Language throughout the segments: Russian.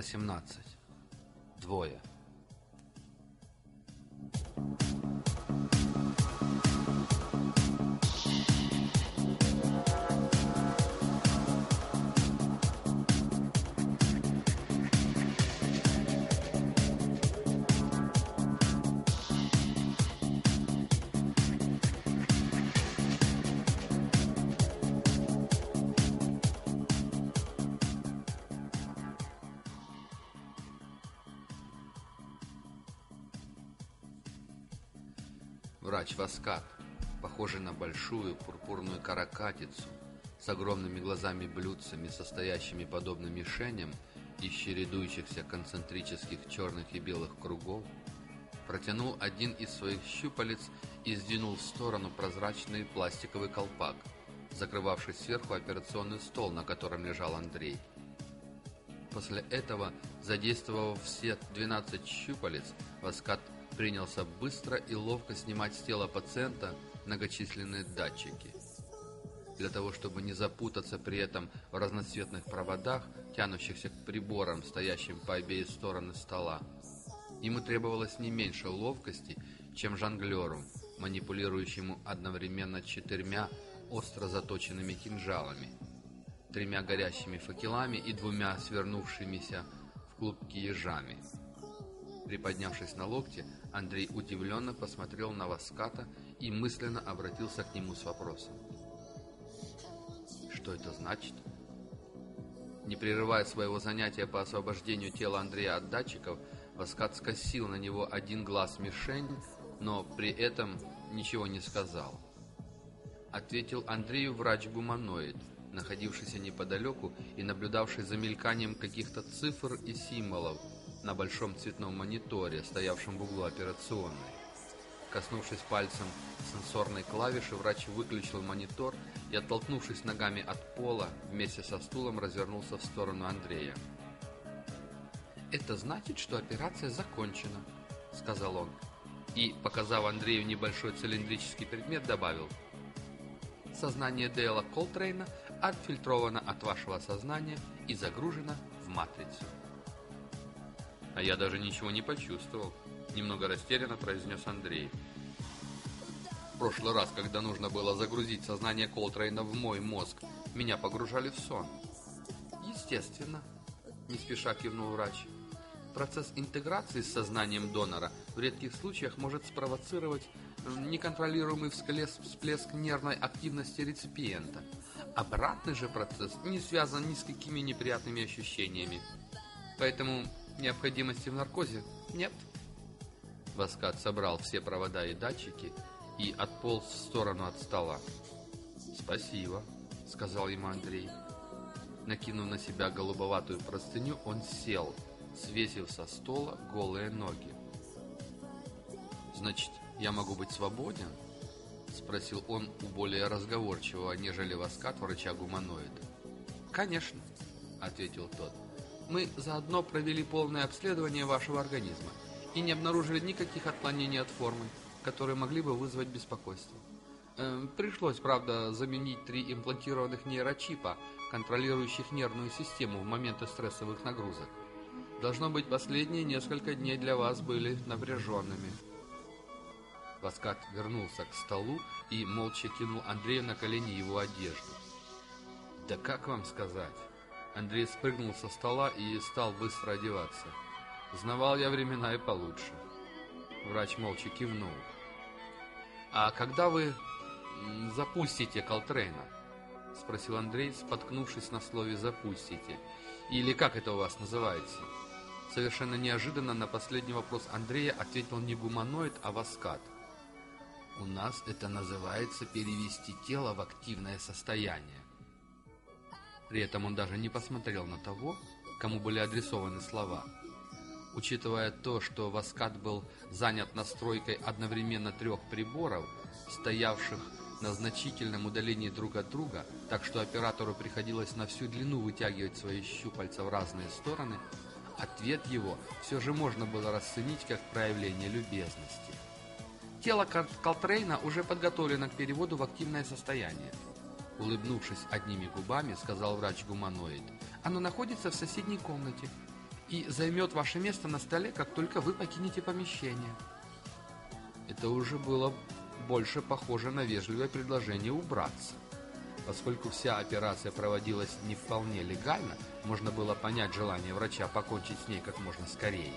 Глава 18. Двое. Врач Васкат, похожий на большую пурпурную каракатицу, с огромными глазами-блюдцами, состоящими подобно мишеням из чередующихся концентрических черных и белых кругов, протянул один из своих щупалец и сдвинул в сторону прозрачный пластиковый колпак, закрывавший сверху операционный стол, на котором лежал Андрей. После этого, задействовав все 12 щупалец, Васкат принялся быстро и ловко снимать с тела пациента многочисленные датчики. Для того, чтобы не запутаться при этом в разноцветных проводах, тянущихся к приборам, стоящим по обеих стороны стола, ему требовалось не меньше ловкости, чем жонглеру, манипулирующему одновременно четырьмя остро заточенными кинжалами, тремя горящими факелами и двумя свернувшимися в клубки ежами. Приподнявшись на локте, Андрей удивленно посмотрел на Васката и мысленно обратился к нему с вопросом. «Что это значит?» Не прерывая своего занятия по освобождению тела Андрея от датчиков, Васкат скосил на него один глаз мишень, но при этом ничего не сказал. Ответил Андрею врач-гуманоид, находившийся неподалеку и наблюдавший за мельканием каких-то цифр и символов, на большом цветном мониторе, стоявшем в углу операционной. Коснувшись пальцем сенсорной клавиши, врач выключил монитор и, оттолкнувшись ногами от пола, вместе со стулом развернулся в сторону Андрея. «Это значит, что операция закончена», — сказал он. И, показав Андрею небольшой цилиндрический предмет, добавил. «Сознание Дейла Колтрейна отфильтровано от вашего сознания и загружено в матрицу». А я даже ничего не почувствовал. Немного растерянно произнес Андрей. В прошлый раз, когда нужно было загрузить сознание Колтрейна в мой мозг, меня погружали в сон. Естественно, не спеша кивнул врач. Процесс интеграции с сознанием донора в редких случаях может спровоцировать неконтролируемый всплеск, всплеск нервной активности реципиента. Обратный же процесс не связан ни с какими неприятными ощущениями. Поэтому Необходимости в наркозе нет. Васкат собрал все провода и датчики и отполз в сторону от стола. «Спасибо», — сказал ему Андрей. Накинув на себя голубоватую простыню, он сел, свесив со стола голые ноги. «Значит, я могу быть свободен?» — спросил он у более разговорчивого, нежели Васкат врача-гуманоида. «Конечно», — ответил тот. Мы заодно провели полное обследование вашего организма и не обнаружили никаких отклонений от формы, которые могли бы вызвать беспокойство. Э, пришлось, правда, заменить три имплантированных нейрочипа, контролирующих нервную систему в моменты стрессовых нагрузок. Должно быть, последние несколько дней для вас были напряженными. Васкат вернулся к столу и молча кинул Андрею на колени его одежду. «Да как вам сказать?» Андрей спрыгнул со стола и стал быстро одеваться. Знавал я времена и получше. Врач молча кивнул. «А когда вы запустите Колтрейна?» Спросил Андрей, споткнувшись на слове «запустите». Или как это у вас называется? Совершенно неожиданно на последний вопрос Андрея ответил не гуманоид, а васкат. «У нас это называется перевести тело в активное состояние. При этом он даже не посмотрел на того, кому были адресованы слова. Учитывая то, что Васкат был занят настройкой одновременно трех приборов, стоявших на значительном удалении друг от друга, так что оператору приходилось на всю длину вытягивать свои щупальца в разные стороны, ответ его все же можно было расценить как проявление любезности. Тело Колтрейна уже подготовлено к переводу в активное состояние. Улыбнувшись одними губами, сказал врач-гуманоид. «Оно находится в соседней комнате. и займет ваше место на столе, как только вы покинете помещение. Это уже было больше похоже на вежливое предложение убраться. Поскольку вся операция проводилась не вполне легально, можно было понять желание врача покончить с ней как можно скорее.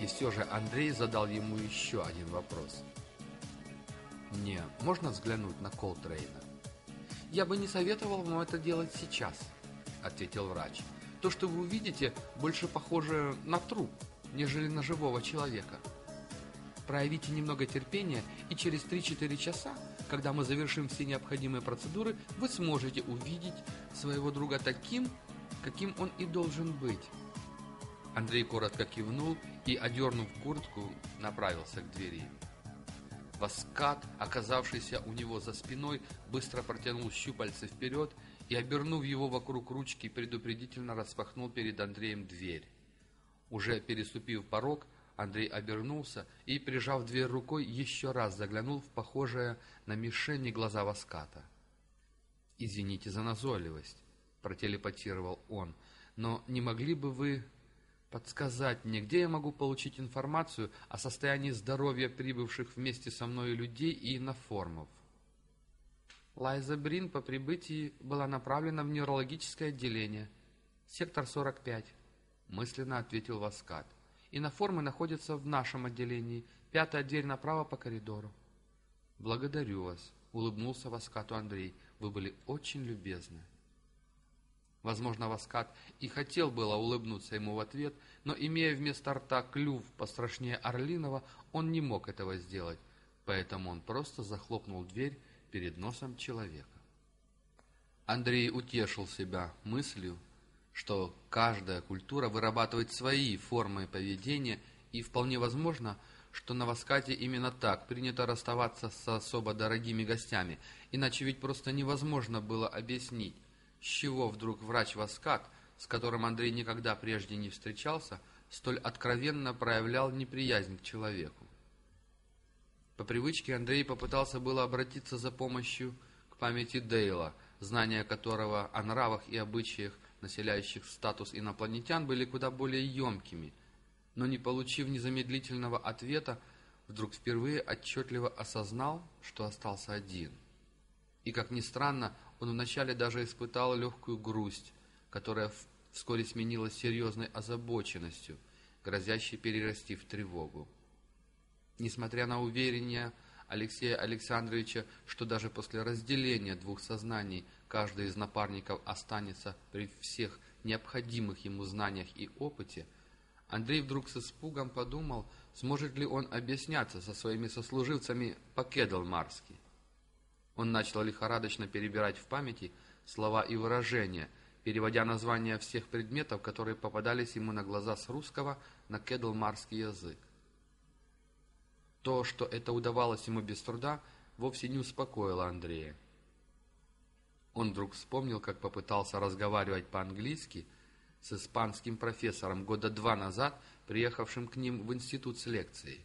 И все же Андрей задал ему еще один вопрос. «Мне можно взглянуть на Колтрейна?» «Я бы не советовал вам это делать сейчас», — ответил врач. «То, что вы увидите, больше похоже на труп, нежели на живого человека. Проявите немного терпения, и через 3-4 часа, когда мы завершим все необходимые процедуры, вы сможете увидеть своего друга таким, каким он и должен быть. Андрей коротко кивнул и, одернув куртку, направился к двери. Васкат, оказавшийся у него за спиной, быстро протянул щупальце вперед и, обернув его вокруг ручки, предупредительно распахнул перед Андреем дверь. Уже переступив порог, Андрей обернулся и, прижав дверь рукой, еще раз заглянул в похожее на мишени глаза Васката. «Извините за назойливость», — протелепатировал он, — «но не могли бы вы подсказать мне, где я могу получить информацию о состоянии здоровья прибывших вместе со мной людей и иноформов?» Лайза Брин по прибытии была направлена в неврологическое отделение, сектор 45, мысленно ответил Васкат. Иноформы находятся в нашем отделении. Пятая дверь направо по коридору. Благодарю вас, улыбнулся Васкату Андрей. Вы были очень любезны. Возможно, Васкат и хотел было улыбнуться ему в ответ, но, имея вместо рта клюв пострашнее Орлинова, он не мог этого сделать, поэтому он просто захлопнул дверь перед носом человека. Андрей утешил себя мыслью, что каждая культура вырабатывает свои формы поведения, и вполне возможно, что на Васкате именно так принято расставаться с особо дорогими гостями, иначе ведь просто невозможно было объяснить, с чего вдруг врач Васкат, с которым Андрей никогда прежде не встречался, столь откровенно проявлял неприязнь к человеку. По привычке Андрей попытался было обратиться за помощью к памяти Дейла, знания которого о нравах и обычаях населяющих статус инопланетян, были куда более емкими, но не получив незамедлительного ответа, вдруг впервые отчетливо осознал, что остался один. И, как ни странно, он вначале даже испытал легкую грусть, которая вскоре сменилась серьезной озабоченностью, грозящей перерасти в тревогу. Несмотря на уверение Алексея Александровича, что даже после разделения двух сознаний каждый из напарников останется при всех необходимых ему знаниях и опыте, Андрей вдруг с испугом подумал, сможет ли он объясняться со своими сослуживцами по-кедалмарски. Он начал лихорадочно перебирать в памяти слова и выражения, переводя названия всех предметов, которые попадались ему на глаза с русского на кедалмарский язык. То, что это удавалось ему без труда, вовсе не успокоило Андрея. Он вдруг вспомнил, как попытался разговаривать по-английски с испанским профессором года два назад, приехавшим к ним в институт с лекцией.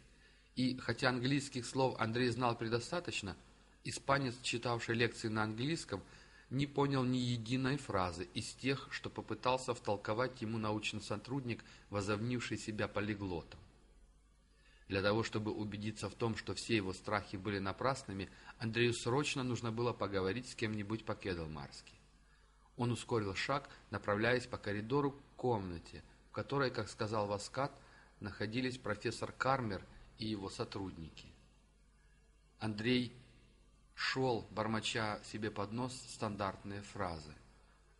И хотя английских слов Андрей знал предостаточно, испанец, читавший лекции на английском, не понял ни единой фразы из тех, что попытался втолковать ему научный сотрудник, возомнивший себя полиглотом. Для того, чтобы убедиться в том, что все его страхи были напрасными, Андрею срочно нужно было поговорить с кем-нибудь по Кедлмарски. Он ускорил шаг, направляясь по коридору к комнате, в которой, как сказал Васкат, находились профессор Кармер и его сотрудники. Андрей шел, бормоча себе под нос стандартные фразы.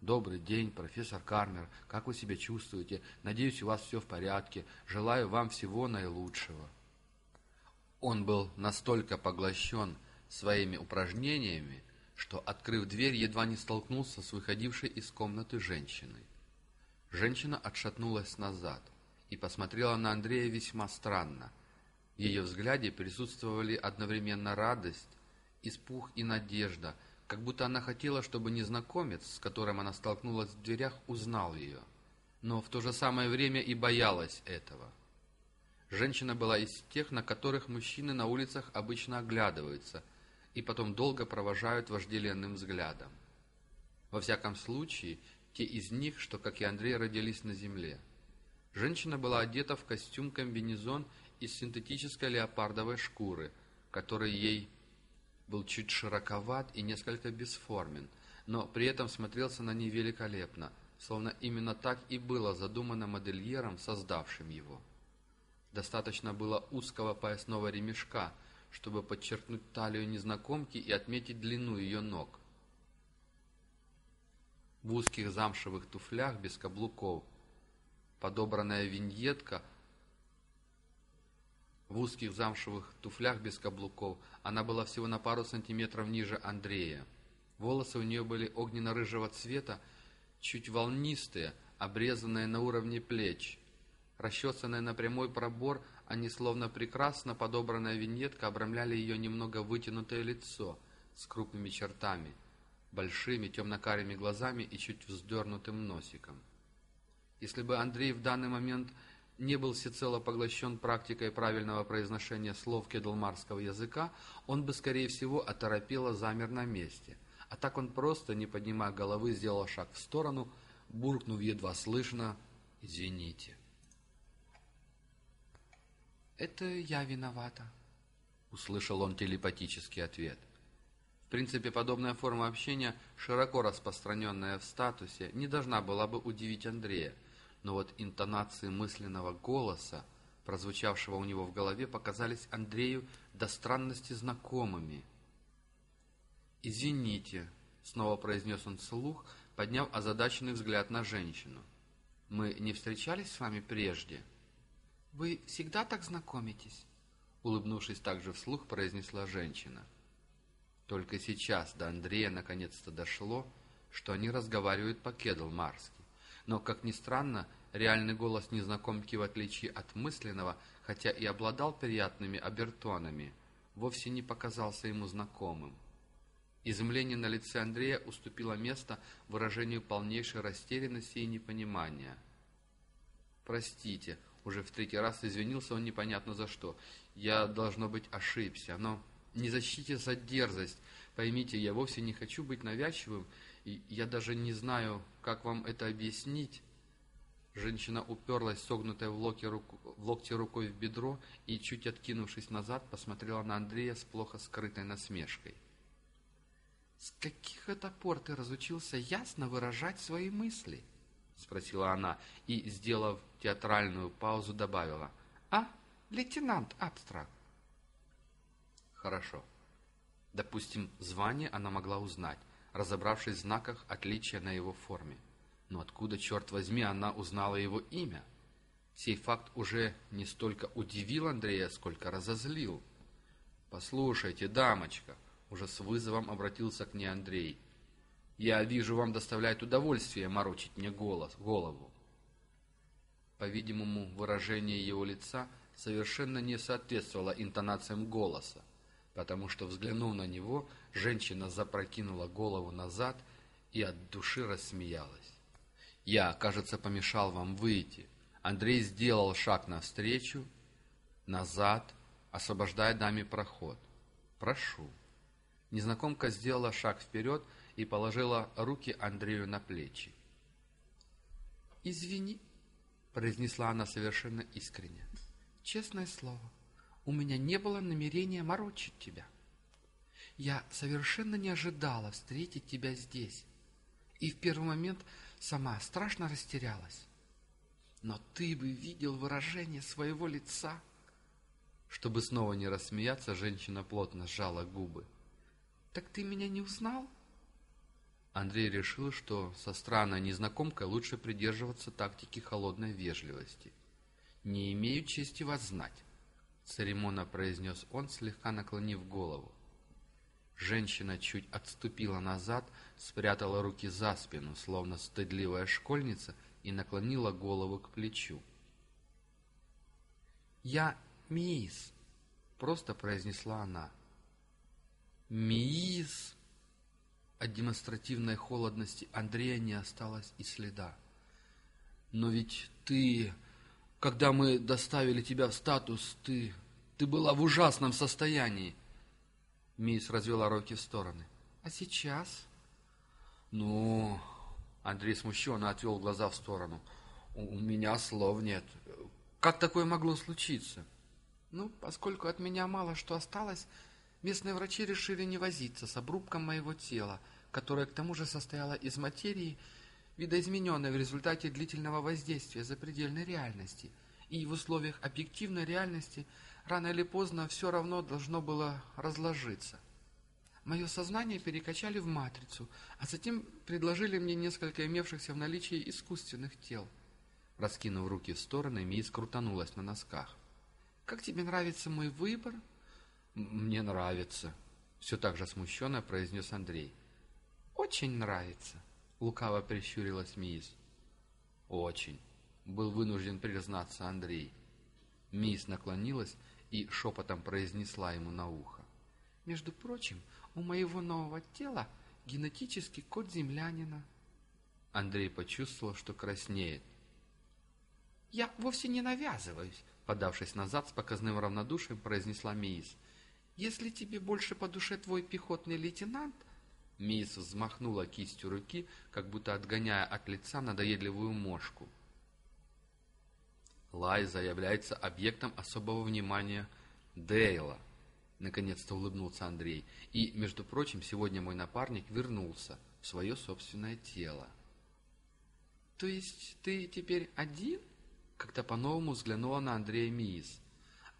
«Добрый день, профессор Кармер. Как вы себя чувствуете? Надеюсь, у вас все в порядке. Желаю вам всего наилучшего». Он был настолько поглощен своими упражнениями, что, открыв дверь, едва не столкнулся с выходившей из комнаты женщиной. Женщина отшатнулась назад и посмотрела на Андрея весьма странно. В ее взгляде присутствовали одновременно радость, испух и надежда, как будто она хотела, чтобы незнакомец, с которым она столкнулась в дверях, узнал ее, но в то же самое время и боялась этого. Женщина была из тех, на которых мужчины на улицах обычно оглядываются и потом долго провожают вожделенным взглядом. Во всяком случае, те из них, что, как и Андрей, родились на земле. Женщина была одета в костюм-комбинезон из синтетической леопардовой шкуры, который ей был чуть широковат и несколько бесформен, но при этом смотрелся на ней великолепно, словно именно так и было задумано модельером, создавшим его. Достаточно было узкого поясного ремешка, чтобы подчеркнуть талию незнакомки и отметить длину ее ног. В узких замшевых туфлях без каблуков – подобранная виньетка в узких замшевых туфлях без каблуков. Она была всего на пару сантиметров ниже Андрея. Волосы у нее были огненно-рыжего цвета, чуть волнистые, обрезанные на уровне плеч. Расчесанные на прямой пробор, они словно прекрасно подобранная виньетка обрамляли ее немного вытянутое лицо с крупными чертами, большими темно-карими глазами и чуть вздернутым носиком. Если бы Андрей в данный момент не был всецело поглощен практикой правильного произношения слов кедлмарского языка, он бы, скорее всего, оторопело замер на месте. А так он просто, не поднимая головы, сделал шаг в сторону, буркнув едва слышно «Извините». «Это я виновата», — услышал он телепатический ответ. В принципе, подобная форма общения, широко распространенная в статусе, не должна была бы удивить Андрея, но вот интонации мысленного голоса, прозвучавшего у него в голове, показались Андрею до странности знакомыми. «Извините», — снова произнес он вслух, подняв озадаченный взгляд на женщину. «Мы не встречались с вами прежде?» «Вы всегда так знакомитесь?» Улыбнувшись также вслух, произнесла женщина. Только сейчас до Андрея наконец-то дошло, что они разговаривают по-кедлмарски. Но, как ни странно, реальный голос незнакомки, в отличие от мысленного, хотя и обладал приятными обертонами, вовсе не показался ему знакомым. Изумление на лице Андрея уступило место выражению полнейшей растерянности и непонимания. «Простите», — уже в третий раз извинился он непонятно за что. «Я, должно быть, ошибся, но не защите за дерзость. Поймите, я вовсе не хочу быть навязчивым и я даже не знаю, как вам это объяснить. Женщина уперлась согнутой в, локте, руку, в локте рукой в бедро и, чуть откинувшись назад, посмотрела на Андрея с плохо скрытой насмешкой. «С каких это пор ты разучился ясно выражать свои мысли?» — спросила она и, сделав театральную паузу, добавила. «А, лейтенант Абстракт?» «Хорошо. Допустим, звание она могла узнать, разобравшись в знаках отличия на его форме. Но откуда, черт возьми, она узнала его имя? Сей факт уже не столько удивил Андрея, сколько разозлил. «Послушайте, дамочка», — уже с вызовом обратился к ней Андрей, «я вижу, вам доставляет удовольствие морочить мне голос, голову». По-видимому, выражение его лица совершенно не соответствовало интонациям голоса потому что, взглянув на него, женщина запрокинула голову назад и от души рассмеялась. «Я, кажется, помешал вам выйти». Андрей сделал шаг навстречу, назад, освобождая даме проход. «Прошу». Незнакомка сделала шаг вперед и положила руки Андрею на плечи. «Извини», — произнесла она совершенно искренне. «Честное слово, у меня не было намерения морочить тебя. Я совершенно не ожидала встретить тебя здесь. И в первый момент сама страшно растерялась. Но ты бы видел выражение своего лица. Чтобы снова не рассмеяться, женщина плотно сжала губы. «Так ты меня не узнал?» Андрей решил, что со странной незнакомкой лучше придерживаться тактики холодной вежливости. «Не имею чести вас знать церемонно произнес он, слегка наклонив голову. Женщина чуть отступила назад, спрятала руки за спину, словно стыдливая школьница, и наклонила голову к плечу. «Я Миис», — просто произнесла она. «Миис!» От демонстративной холодности Андрея не осталось и следа. «Но ведь ты когда мы доставили тебя в статус, ты... ты была в ужасном состоянии. Мисс развела руки в стороны. А сейчас? Ну... Андрей смущенно отвел глаза в сторону. У меня слов нет. Как такое могло случиться? Ну, поскольку от меня мало что осталось, местные врачи решили не возиться с обрубком моего тела, которое к тому же состояло из материи, видоизмененной в результате длительного воздействия запредельной реальности, и в условиях объективной реальности рано или поздно все равно должно было разложиться. Мое сознание перекачали в матрицу, а затем предложили мне несколько имевшихся в наличии искусственных тел. Раскинув руки в стороны, Мисс крутанулась на носках. «Как тебе нравится мой выбор?» «Мне нравится», — все так же смущенно произнес Андрей. «Очень нравится», — лукаво прищурилась Мисс. «Очень», — был вынужден признаться Андрей. Мисс наклонилась и шепотом произнесла ему на ухо. «Между прочим, у моего нового тела генетический код землянина». Андрей почувствовал, что краснеет. «Я вовсе не навязываюсь», — подавшись назад с показным равнодушием, произнесла Мисс. «Если тебе больше по душе твой пехотный лейтенант...» Мисс взмахнула кистью руки, как будто отгоняя от лица надоедливую мошку. Лайза является объектом особого внимания Дейла. Наконец-то улыбнулся Андрей. И, между прочим, сегодня мой напарник вернулся в свое собственное тело. То есть ты теперь один? Как-то по-новому взглянула на Андрея Мисс.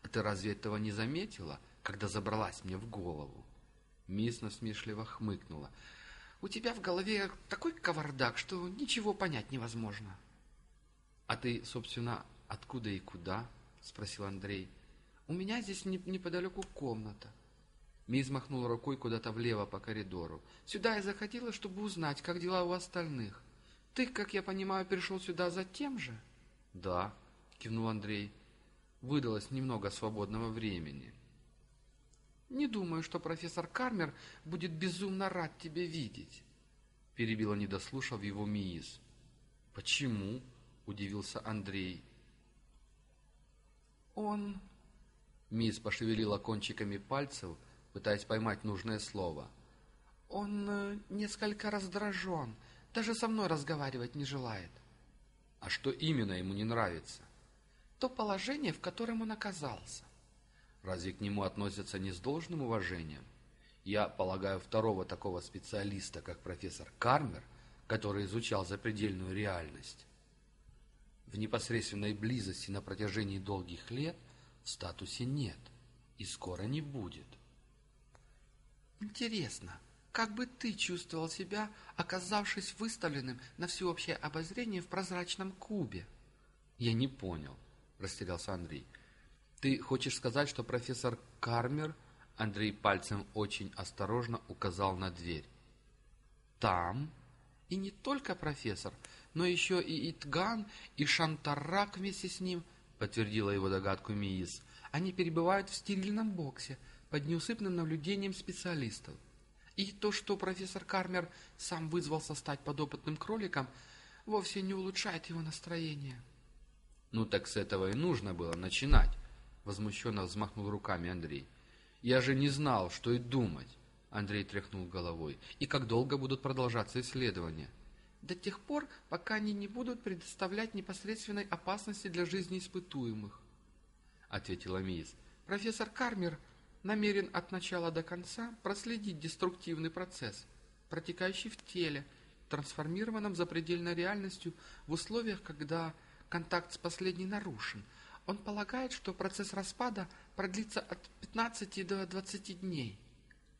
А ты разве этого не заметила, когда забралась мне в голову? Мисс насмешливо хмыкнула. У тебя в голове такой кавардак, что ничего понять невозможно. А ты, собственно, откуда и куда? Спросил Андрей. У меня здесь неподалеку комната. Мисс махнула рукой куда-то влево по коридору. Сюда я заходила, чтобы узнать, как дела у остальных. Ты, как я понимаю, пришел сюда за тем же? Да, кивнул Андрей. Выдалось немного свободного времени. Не думаю, что профессор Кармер будет безумно рад тебя видеть. Перебила, не дослушав его Миис. Почему? Удивился Андрей. Он Мисс пошевелила кончиками пальцев, пытаясь поймать нужное слово. «Он э, несколько раздражен, даже со мной разговаривать не желает». «А что именно ему не нравится?» «То положение, в котором он оказался». «Разве к нему относятся не с должным уважением? Я полагаю, второго такого специалиста, как профессор Кармер, который изучал запредельную реальность, в непосредственной близости на протяжении долгих лет в статусе нет и скоро не будет. Интересно, как бы ты чувствовал себя, оказавшись выставленным на всеобщее обозрение в прозрачном кубе? Я не понял, растерялся Андрей. Ты хочешь сказать, что профессор Кармер, Андрей пальцем очень осторожно указал на дверь. Там и не только профессор, но еще и Итган, и Шантарак вместе с ним –— подтвердила его догадку Миис. «Они перебывают в стерильном боксе под неусыпным наблюдением специалистов. И то, что профессор Кармер сам вызвался стать подопытным кроликом, вовсе не улучшает его настроение». «Ну так с этого и нужно было начинать», — возмущенно взмахнул руками Андрей. «Я же не знал, что и думать». Андрей тряхнул головой. «И как долго будут продолжаться исследования?» До тех пор, пока они не будут предоставлять непосредственной опасности для жизни испытуемых, — ответила Мисс. Профессор Кармер намерен от начала до конца проследить деструктивный процесс, протекающий в теле, трансформированном запредельной реальностью в условиях, когда контакт с последней нарушен. Он полагает, что процесс распада продлится от 15 до 20 дней.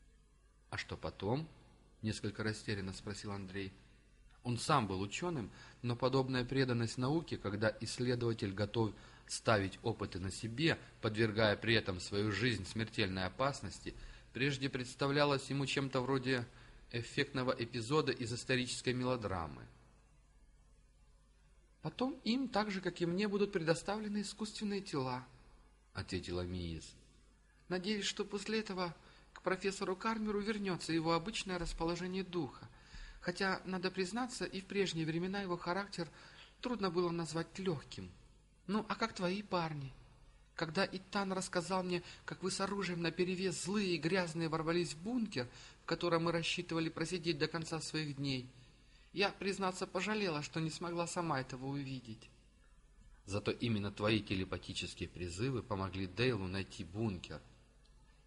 — А что потом? — несколько растерянно спросил Андрей. — он сам был ученым, но подобная преданность науке, когда исследователь готов ставить опыты на себе, подвергая при этом свою жизнь смертельной опасности, прежде представлялась ему чем-то вроде эффектного эпизода из исторической мелодрамы. «Потом им, так же, как и мне, будут предоставлены искусственные тела», — ответила Миис. «Надеюсь, что после этого к профессору Кармеру вернется его обычное расположение духа, хотя, надо признаться, и в прежние времена его характер трудно было назвать легким. Ну, а как твои парни? Когда Итан рассказал мне, как вы с оружием наперевес злые и грязные ворвались в бункер, в котором мы рассчитывали просидеть до конца своих дней, я, признаться, пожалела, что не смогла сама этого увидеть. Зато именно твои телепатические призывы помогли Дейлу найти бункер.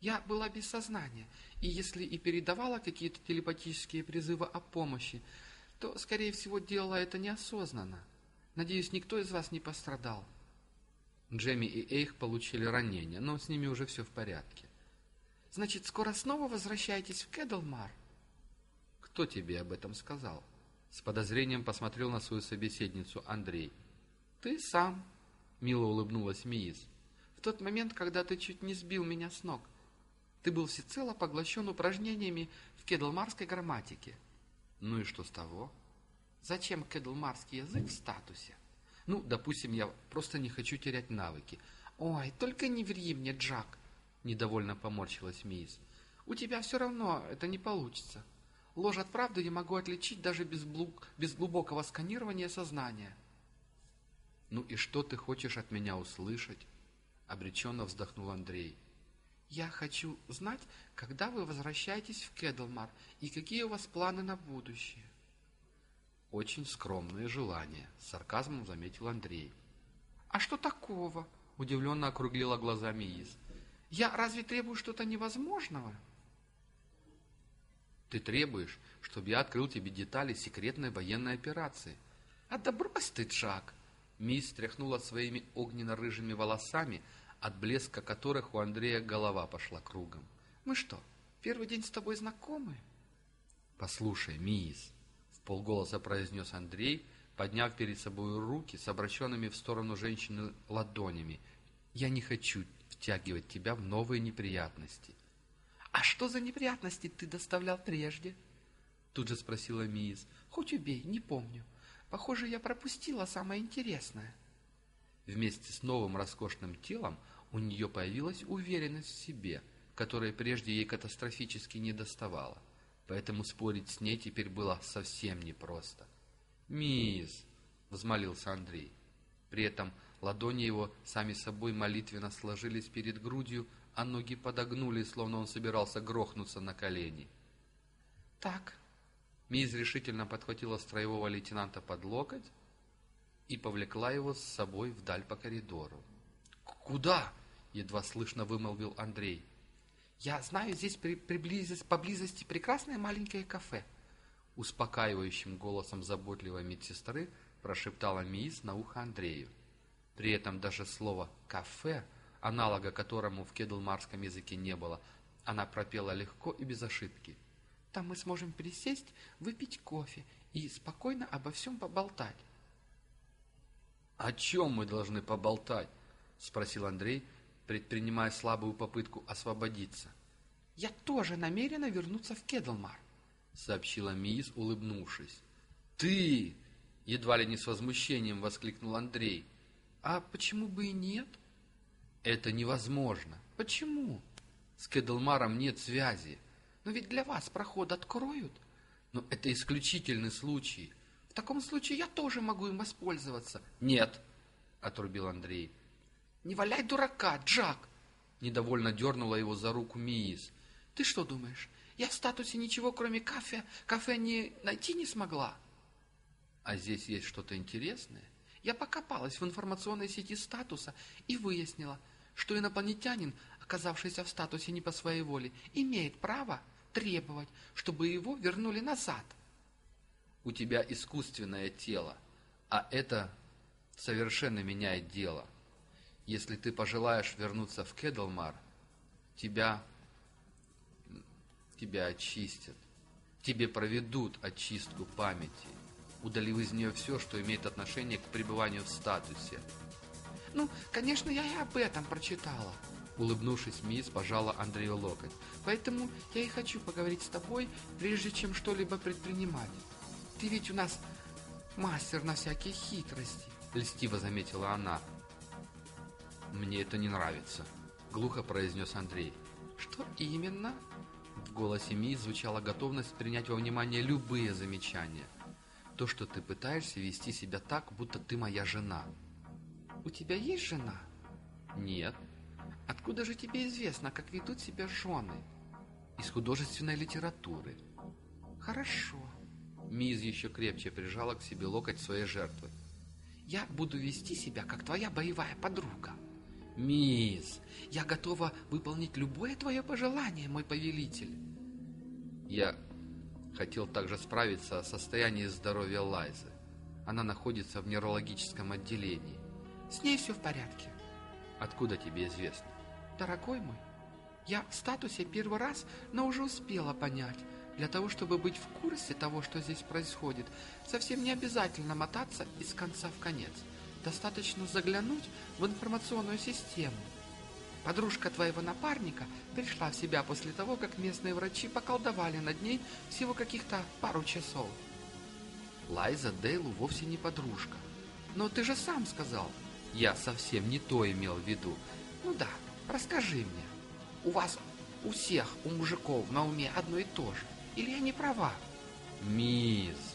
Я была без сознания, и если и передавала какие-то телепатические призывы о помощи, то, скорее всего, делала это неосознанно. Надеюсь, никто из вас не пострадал. Джемми и Эйх получили ранения, но с ними уже все в порядке. Значит, скоро снова возвращаетесь в Кедлмар? Кто тебе об этом сказал? С подозрением посмотрел на свою собеседницу Андрей. Ты сам, мило улыбнулась Миис. В тот момент, когда ты чуть не сбил меня с ног. Ты был всецело поглощен упражнениями в кедлмарской грамматике. Ну и что с того? Зачем кедлмарский язык в статусе? Ну, допустим, я просто не хочу терять навыки. Ой, только не ври мне, Джак, недовольно поморщилась Мисс. У тебя все равно это не получится. Ложь от правды я могу отличить даже без, блук, без глубокого сканирования сознания. Ну и что ты хочешь от меня услышать? Обреченно вздохнул Андрей. Я хочу знать, когда вы возвращаетесь в Кедлмар и какие у вас планы на будущее. Очень скромное желание, с сарказмом заметил Андрей. А что такого? Удивленно округлила глазами Из. Я разве требую что-то невозможного? Ты требуешь, чтобы я открыл тебе детали секретной военной операции. А да брось ты, Джак! Мисс тряхнула своими огненно-рыжими волосами, от блеска которых у Андрея голова пошла кругом. Мы что, первый день с тобой знакомы? Послушай, мисс, в полголоса произнес Андрей, подняв перед собой руки с обращенными в сторону женщины ладонями. Я не хочу втягивать тебя в новые неприятности. А что за неприятности ты доставлял прежде? Тут же спросила мисс. Хоть убей, не помню. Похоже, я пропустила самое интересное. Вместе с новым роскошным телом у нее появилась уверенность в себе, которая прежде ей катастрофически не доставала. Поэтому спорить с ней теперь было совсем непросто. «Мисс!» — взмолился Андрей. При этом ладони его сами собой молитвенно сложились перед грудью, а ноги подогнулись, словно он собирался грохнуться на колени. «Так». Мисс решительно подхватила строевого лейтенанта под локоть и повлекла его с собой вдаль по коридору. «Куда?» — едва слышно вымолвил Андрей. «Я знаю, здесь при, приблизись, поблизости прекрасное маленькое кафе». Успокаивающим голосом заботливой медсестры прошептала Мисс на ухо Андрею. При этом даже слово «кафе», аналога которому в кедлмарском языке не было, она пропела легко и без ошибки. «Там мы сможем присесть, выпить кофе и спокойно обо всем поболтать». «О чем мы должны поболтать?» — спросил Андрей, предпринимая слабую попытку освободиться. «Я тоже намерена вернуться в Кедлмар», — сообщила Мисс, улыбнувшись. «Ты!» — едва ли не с возмущением воскликнул Андрей. «А почему бы и нет?» «Это невозможно». «Почему?» «С Кедлмаром нет связи». «Но ведь для вас проход откроют». «Но это исключительный случай». В таком случае я тоже могу им воспользоваться. Нет, отрубил Андрей. Не валяй дурака, Джак! Недовольно дернула его за руку Миис. Ты что думаешь, я в статусе ничего, кроме кафе, кафе не найти не смогла? А здесь есть что-то интересное? Я покопалась в информационной сети статуса и выяснила, что инопланетянин, оказавшийся в статусе не по своей воле, имеет право требовать, чтобы его вернули назад у тебя искусственное тело, а это совершенно меняет дело. Если ты пожелаешь вернуться в Кедлмар, тебя, тебя очистят. Тебе проведут очистку памяти, удалив из нее все, что имеет отношение к пребыванию в статусе. Ну, конечно, я и об этом прочитала. Улыбнувшись, мисс пожала Андрею локоть. Поэтому я и хочу поговорить с тобой, прежде чем что-либо предпринимать. Ты ведь у нас мастер на всякие хитрости, льстиво заметила она. Мне это не нравится, глухо произнес Андрей. Что именно? В голосе Ми звучала готовность принять во внимание любые замечания. То, что ты пытаешься вести себя так, будто ты моя жена. У тебя есть жена? Нет. Откуда же тебе известно, как ведут себя жены? Из художественной литературы. Хорошо. Миз еще крепче прижала к себе локоть своей жертвы. Я буду вести себя, как твоя боевая подруга. Мисс, я готова выполнить любое твое пожелание, мой повелитель. Я хотел также справиться о состоянии здоровья Лайзы. Она находится в неврологическом отделении. С ней все в порядке. Откуда тебе известно? Дорогой мой, я в статусе первый раз, но уже успела понять. Для того, чтобы быть в курсе того, что здесь происходит, совсем не обязательно мотаться из конца в конец. Достаточно заглянуть в информационную систему. Подружка твоего напарника пришла в себя после того, как местные врачи поколдовали над ней всего каких-то пару часов. Лайза Дейлу вовсе не подружка. Но ты же сам сказал. Я совсем не то имел в виду. Ну да, расскажи мне. У вас у всех, у мужиков на уме одно и то же. Или я не права? Мисс,